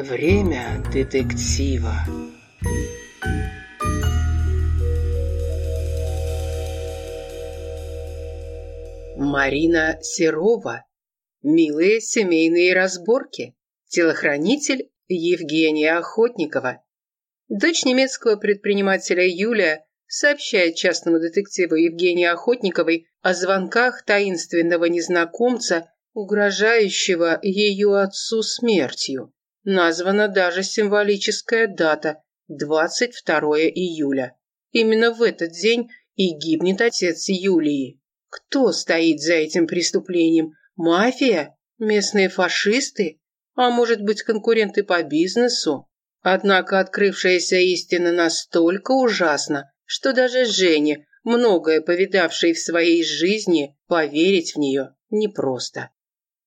Время детектива. Марина Серова. Милые семейные разборки. Телохранитель Евгения Охотникова. Дочь немецкого предпринимателя Юлия сообщает частному детективу Евгении Охотниковой о звонках таинственного незнакомца, угрожающего ее отцу смертью. Названа даже символическая дата – 22 июля. Именно в этот день и гибнет отец Юлии. Кто стоит за этим преступлением? Мафия? Местные фашисты? А может быть, конкуренты по бизнесу? Однако открывшаяся истина настолько ужасна, что даже Жене, многое повидавшей в своей жизни, поверить в нее непросто.